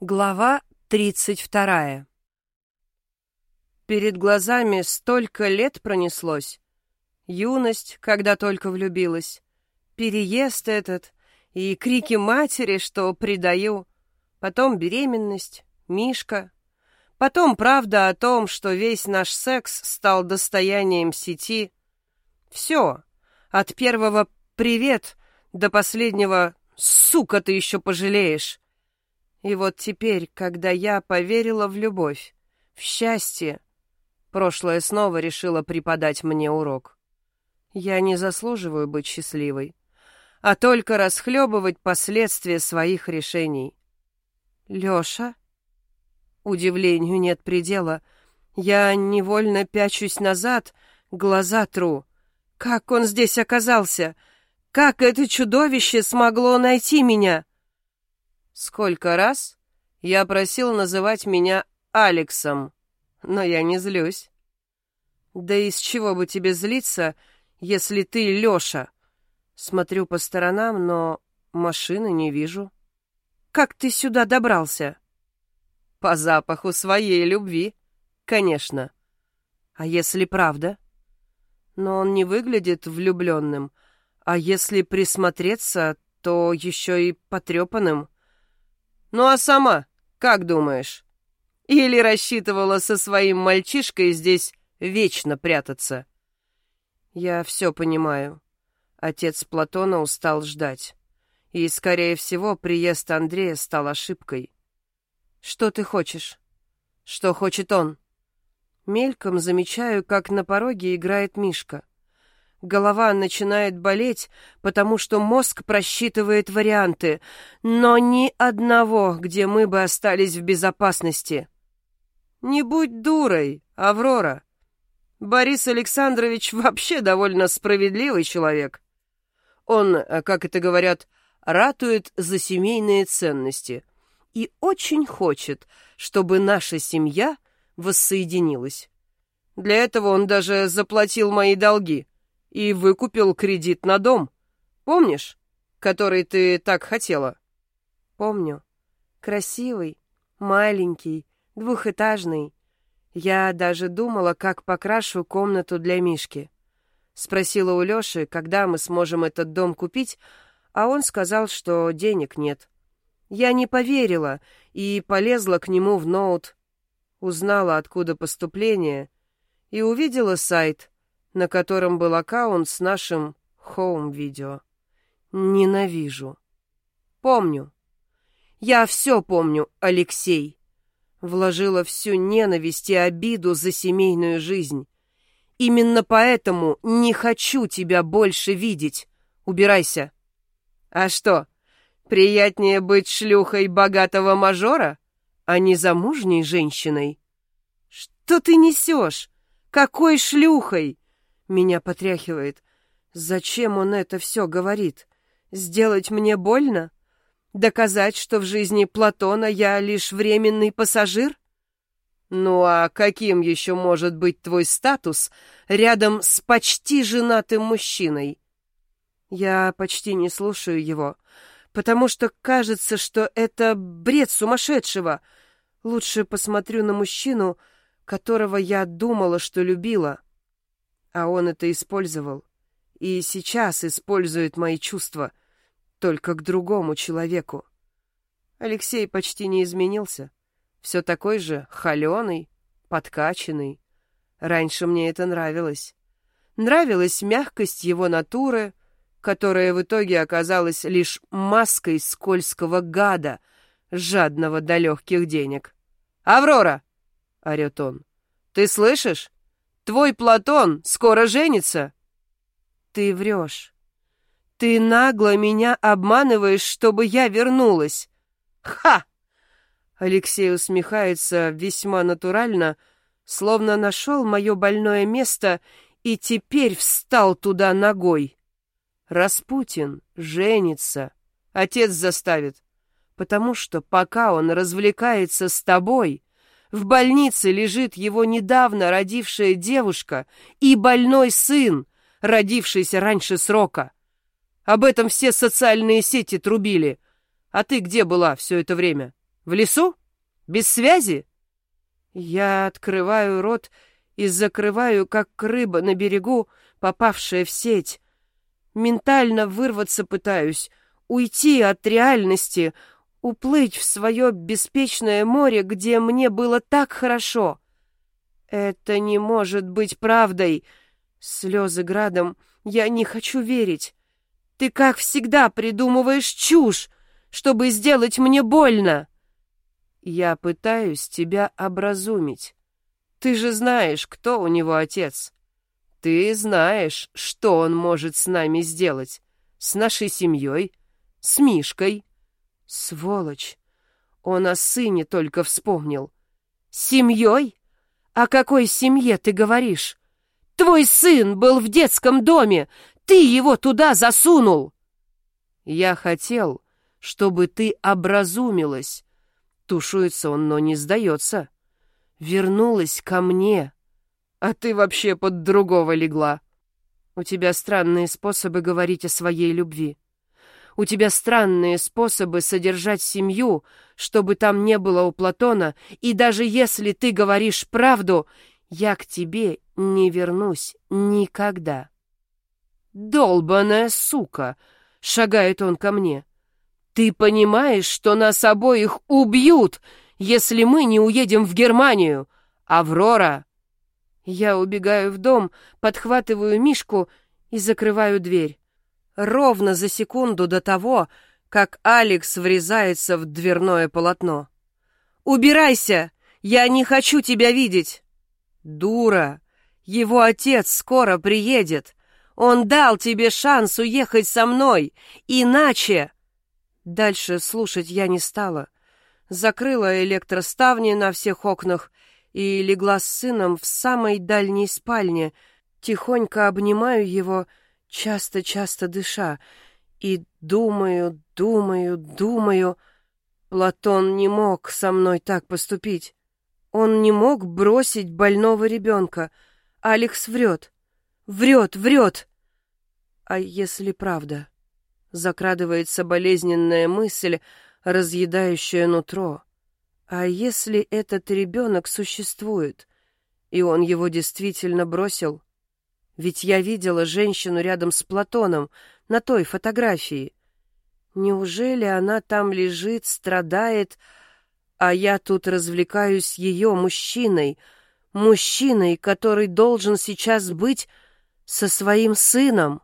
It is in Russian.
Глава тридцать вторая Перед глазами столько лет пронеслось. Юность, когда только влюбилась. Переезд этот и крики матери, что предаю. Потом беременность, Мишка. Потом правда о том, что весь наш секс стал достоянием сети. Все. От первого «привет» до последнего «сука, ты еще пожалеешь». И вот теперь, когда я поверила в любовь, в счастье, прошлое снова решило преподать мне урок. Я не заслуживаю быть счастливой, а только расхлебывать последствия своих решений. Лёша? Удивлению нет предела. Я невольно пячусь назад, глаза тру. Как он здесь оказался? Как это чудовище смогло найти меня? Сколько раз я просил называть меня Алексом, но я не злюсь. Да из чего бы тебе злиться, если ты Лёша? Смотрю по сторонам, но машины не вижу. Как ты сюда добрался? По запаху своей любви, конечно. А если правда? Но он не выглядит влюбленным, а если присмотреться, то еще и потрепанным. Ну а сама, как думаешь? Или рассчитывала со своим мальчишкой здесь вечно прятаться? Я все понимаю. Отец Платона устал ждать. И, скорее всего, приезд Андрея стал ошибкой. Что ты хочешь? Что хочет он? Мельком замечаю, как на пороге играет Мишка. Голова начинает болеть, потому что мозг просчитывает варианты, но ни одного, где мы бы остались в безопасности. Не будь дурой, Аврора. Борис Александрович вообще довольно справедливый человек. Он, как это говорят, ратует за семейные ценности и очень хочет, чтобы наша семья воссоединилась. Для этого он даже заплатил мои долги и выкупил кредит на дом. Помнишь, который ты так хотела? Помню. Красивый, маленький, двухэтажный. Я даже думала, как покрашу комнату для Мишки. Спросила у Лёши, когда мы сможем этот дом купить, а он сказал, что денег нет. Я не поверила и полезла к нему в ноут. Узнала, откуда поступление, и увидела сайт — на котором был аккаунт с нашим хоум-видео. Ненавижу. Помню. Я все помню, Алексей. Вложила всю ненависть и обиду за семейную жизнь. Именно поэтому не хочу тебя больше видеть. Убирайся. А что, приятнее быть шлюхой богатого мажора, а не замужней женщиной? Что ты несешь? Какой шлюхой? Меня потряхивает. Зачем он это все говорит? Сделать мне больно? Доказать, что в жизни Платона я лишь временный пассажир? Ну а каким еще может быть твой статус рядом с почти женатым мужчиной? Я почти не слушаю его, потому что кажется, что это бред сумасшедшего. Лучше посмотрю на мужчину, которого я думала, что любила. А он это использовал. И сейчас использует мои чувства, только к другому человеку. Алексей почти не изменился. Все такой же холеный, подкачанный. Раньше мне это нравилось. Нравилась мягкость его натуры, которая в итоге оказалась лишь маской скользкого гада, жадного до легких денег. «Аврора!» — орет он. «Ты слышишь? Твой Платон скоро женится. Ты врешь. Ты нагло меня обманываешь, чтобы я вернулась. Ха! Алексей усмехается весьма натурально, словно нашел мое больное место и теперь встал туда ногой. Распутин женится. Отец заставит. Потому что пока он развлекается с тобой, в больнице лежит его недавно родившая девушка и больной сын, родившийся раньше срока. Об этом все социальные сети трубили. А ты где была все это время? В лесу? Без связи?» Я открываю рот и закрываю, как рыба на берегу, попавшая в сеть. Ментально вырваться пытаюсь, уйти от реальности, уплыть в свое беспечное море, где мне было так хорошо. Это не может быть правдой. Слезы градом. Я не хочу верить. Ты, как всегда, придумываешь чушь, чтобы сделать мне больно. Я пытаюсь тебя образумить. Ты же знаешь, кто у него отец. Ты знаешь, что он может с нами сделать. С нашей семьей, с Мишкой. Сволочь. Он о сыне только вспомнил. Семьей? О какой семье ты говоришь? Твой сын был в детском доме. Ты его туда засунул. Я хотел, чтобы ты образумилась. Тушуется он, но не сдается. Вернулась ко мне. А ты вообще под другого легла. У тебя странные способы говорить о своей любви. У тебя странные способы содержать семью, чтобы там не было у Платона, и даже если ты говоришь правду, я к тебе не вернусь никогда. Долбаная сука! Шагает он ко мне. Ты понимаешь, что нас обоих убьют, если мы не уедем в Германию? Аврора! Я убегаю в дом, подхватываю Мишку и закрываю дверь ровно за секунду до того, как Алекс врезается в дверное полотно. «Убирайся! Я не хочу тебя видеть!» «Дура! Его отец скоро приедет! Он дал тебе шанс уехать со мной! Иначе...» Дальше слушать я не стала. Закрыла электроставни на всех окнах и легла с сыном в самой дальней спальне, тихонько обнимаю его часто-часто дыша, и думаю, думаю, думаю. Платон не мог со мной так поступить. Он не мог бросить больного ребенка. Алекс врет. Врет, врет. А если правда? Закрадывается болезненная мысль, разъедающая нутро. А если этот ребенок существует, и он его действительно бросил? Ведь я видела женщину рядом с Платоном на той фотографии. Неужели она там лежит, страдает, а я тут развлекаюсь ее мужчиной, мужчиной, который должен сейчас быть со своим сыном?